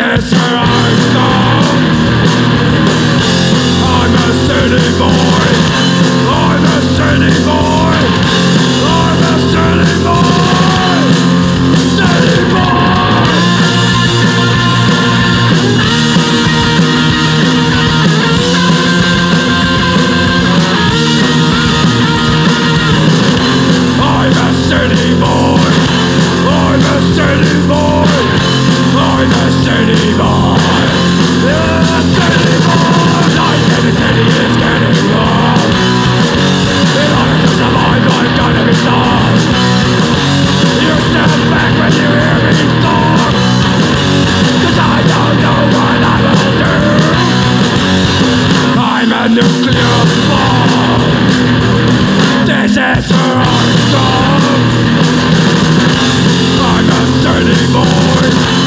Jesus. I'm a nuclear bomb. This is where I come. I'm a dirty boy.